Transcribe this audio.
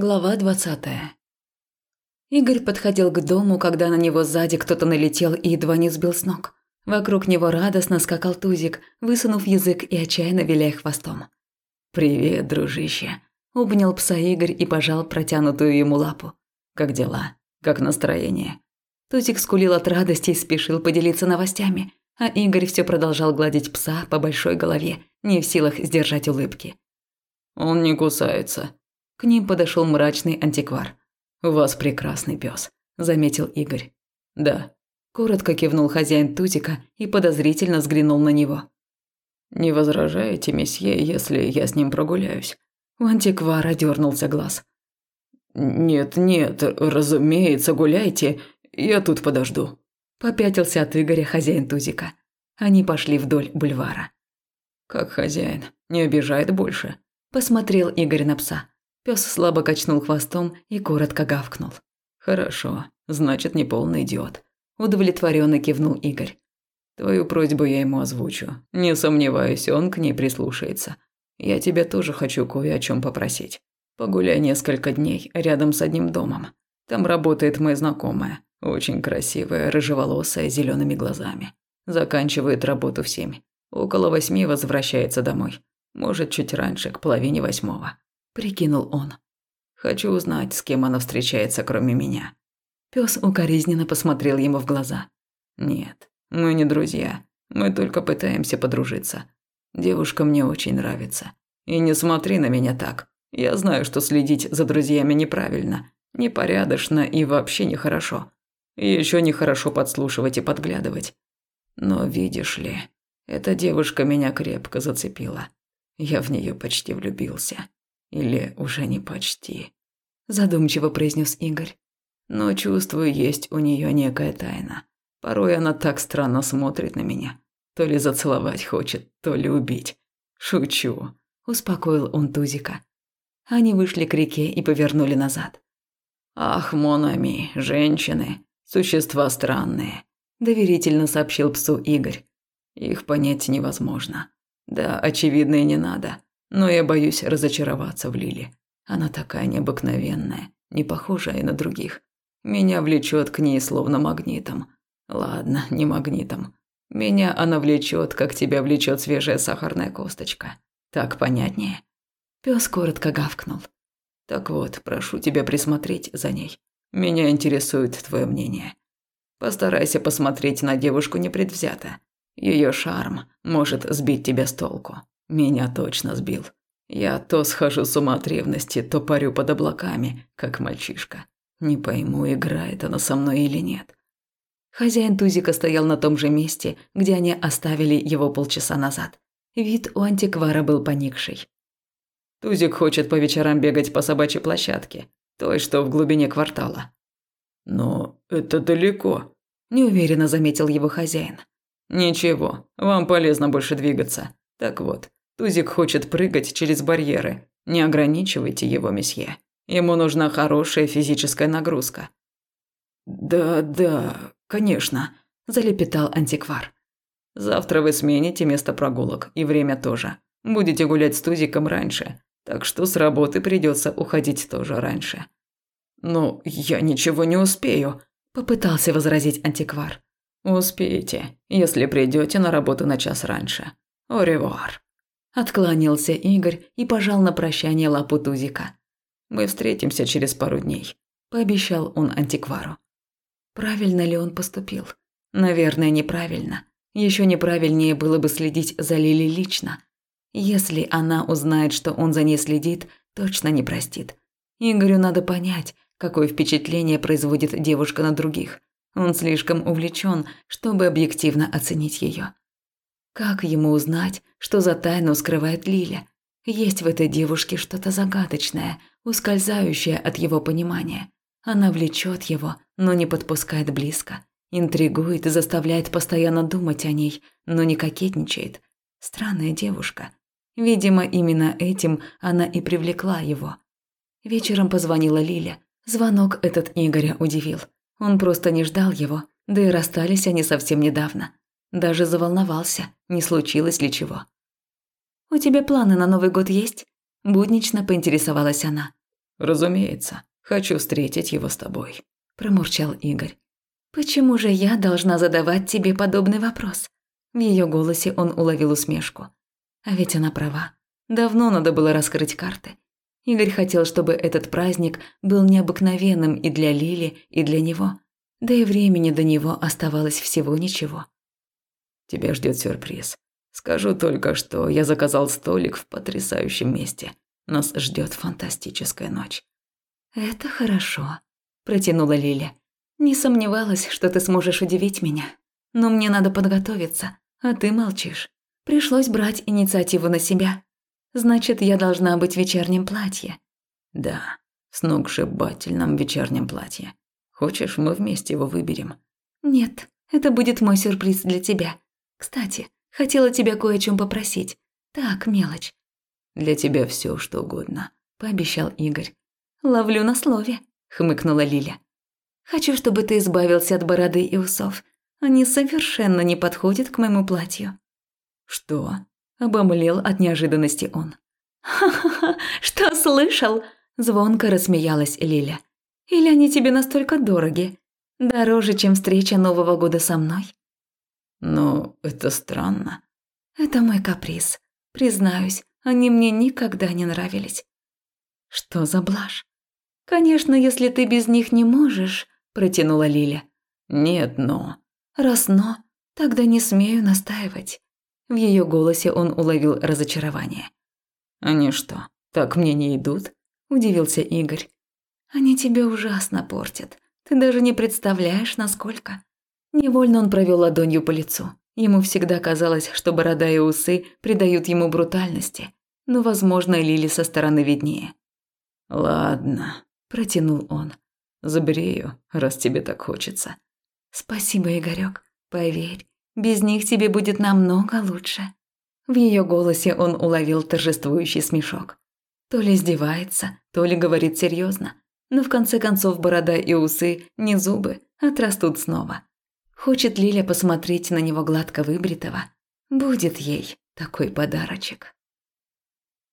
Глава двадцатая. Игорь подходил к дому, когда на него сзади кто-то налетел и едва не сбил с ног. Вокруг него радостно скакал Тузик, высунув язык и отчаянно виляя хвостом. «Привет, дружище!» – обнял пса Игорь и пожал протянутую ему лапу. «Как дела? Как настроение?» Тузик скулил от радости и спешил поделиться новостями, а Игорь все продолжал гладить пса по большой голове, не в силах сдержать улыбки. «Он не кусается», к ним подошел мрачный антиквар. «У вас прекрасный пес, заметил Игорь. «Да». Коротко кивнул хозяин Тузика и подозрительно взглянул на него. «Не возражаете, месье, если я с ним прогуляюсь?» У антиквара дернулся глаз. «Нет, нет, разумеется, гуляйте, я тут подожду». Попятился от Игоря хозяин Тузика. Они пошли вдоль бульвара. «Как хозяин, не обижает больше?» Посмотрел Игорь на пса. Пес слабо качнул хвостом и коротко гавкнул. «Хорошо, значит, не полный идиот», – удовлетворенно кивнул Игорь. «Твою просьбу я ему озвучу. Не сомневаюсь, он к ней прислушается. Я тебя тоже хочу кое о чем попросить. Погуляй несколько дней рядом с одним домом. Там работает моя знакомая, очень красивая, рыжеволосая, зелеными глазами. Заканчивает работу в семь. Около восьми возвращается домой. Может, чуть раньше, к половине восьмого прикинул он. Хочу узнать, с кем она встречается, кроме меня. Пёс укоризненно посмотрел ему в глаза. Нет, мы не друзья. Мы только пытаемся подружиться. Девушка мне очень нравится. И не смотри на меня так. Я знаю, что следить за друзьями неправильно, непорядочно и вообще нехорошо. И ещё нехорошо подслушивать и подглядывать. Но видишь ли, эта девушка меня крепко зацепила. Я в неё почти влюбился. Или уже не почти. Задумчиво произнес Игорь. Но чувствую, есть у нее некая тайна. Порой она так странно смотрит на меня. То ли зацеловать хочет, то ли убить. Шучу. Успокоил он Тузика. Они вышли к реке и повернули назад. «Ах, Монами, женщины, существа странные», – доверительно сообщил псу Игорь. «Их понять невозможно. Да, очевидно и не надо. Но я боюсь разочароваться в Лиле. Она такая необыкновенная, не похожая на других. Меня влечет к ней словно магнитом. Ладно, не магнитом. Меня она влечет, как тебя влечет свежая сахарная косточка. Так понятнее. Пес коротко гавкнул. Так вот, прошу тебя присмотреть за ней. Меня интересует твое мнение. Постарайся посмотреть на девушку непредвзято. Ее шарм может сбить тебя с толку. Меня точно сбил. Я то схожу с ума от ревности, то парю под облаками, как мальчишка. Не пойму, играет она со мной или нет. Хозяин Тузика стоял на том же месте, где они оставили его полчаса назад. Вид у антиквара был поникший. Тузик хочет по вечерам бегать по собачьей площадке, той, что в глубине квартала. Но это далеко, неуверенно заметил его хозяин. Ничего, вам полезно больше двигаться. Так вот, Тузик хочет прыгать через барьеры. Не ограничивайте его, месье. Ему нужна хорошая физическая нагрузка. Да, да, конечно, залепетал антиквар. Завтра вы смените место прогулок и время тоже. Будете гулять с Тузиком раньше, так что с работы придется уходить тоже раньше. Ну, я ничего не успею, попытался возразить антиквар. Успеете, если придете на работу на час раньше. Оревуар. Отклонился Игорь и пожал на прощание лапу Тузика. «Мы встретимся через пару дней», – пообещал он антиквару. Правильно ли он поступил? Наверное, неправильно. Еще неправильнее было бы следить за Лили лично. Если она узнает, что он за ней следит, точно не простит. Игорю надо понять, какое впечатление производит девушка на других. Он слишком увлечен, чтобы объективно оценить ее. Как ему узнать, что за тайну скрывает Лиля? Есть в этой девушке что-то загадочное, ускользающее от его понимания. Она влечет его, но не подпускает близко. Интригует и заставляет постоянно думать о ней, но не кокетничает. Странная девушка. Видимо, именно этим она и привлекла его. Вечером позвонила Лиля. Звонок этот Игоря удивил. Он просто не ждал его, да и расстались они совсем недавно. Даже заволновался, не случилось ли чего. «У тебя планы на Новый год есть?» Буднично поинтересовалась она. Разумеется, хочу встретить его с тобой», – промурчал Игорь. «Почему же я должна задавать тебе подобный вопрос?» В ее голосе он уловил усмешку. А ведь она права. Давно надо было раскрыть карты. Игорь хотел, чтобы этот праздник был необыкновенным и для Лили, и для него. Да и времени до него оставалось всего ничего. «Тебя ждет сюрприз. Скажу только, что я заказал столик в потрясающем месте. Нас ждет фантастическая ночь». «Это хорошо», – протянула Лиля. «Не сомневалась, что ты сможешь удивить меня. Но мне надо подготовиться, а ты молчишь. Пришлось брать инициативу на себя. Значит, я должна быть в вечернем платье». «Да, в сногсшибательном вечернем платье. Хочешь, мы вместе его выберем?» «Нет, это будет мой сюрприз для тебя. Кстати, хотела тебя кое о чем попросить. Так, мелочь. Для тебя все, что угодно, пообещал Игорь. Ловлю на слове, хмыкнула Лиля. Хочу, чтобы ты избавился от бороды и усов. Они совершенно не подходят к моему платью. Что? обомлел от неожиданности он. Ха-ха-ха, что слышал? звонко рассмеялась Лиля. Или они тебе настолько дороги? Дороже, чем встреча Нового года со мной? Но это странно. Это мой каприз. Признаюсь, они мне никогда не нравились. Что за блажь? Конечно, если ты без них не можешь, протянула Лиля. Нет, но. Раз но, тогда не смею настаивать. В ее голосе он уловил разочарование. Они что, так мне не идут? удивился Игорь. Они тебя ужасно портят. Ты даже не представляешь, насколько. Невольно он провел ладонью по лицу. Ему всегда казалось, что борода и усы придают ему брутальности, но, возможно, Лили со стороны виднее. «Ладно», – протянул он. «Забрею, раз тебе так хочется». «Спасибо, Игорёк. Поверь, без них тебе будет намного лучше». В ее голосе он уловил торжествующий смешок. То ли издевается, то ли говорит серьезно, но в конце концов борода и усы не зубы, отрастут снова. Хочет Лиля посмотреть на него гладко выбритого? Будет ей такой подарочек.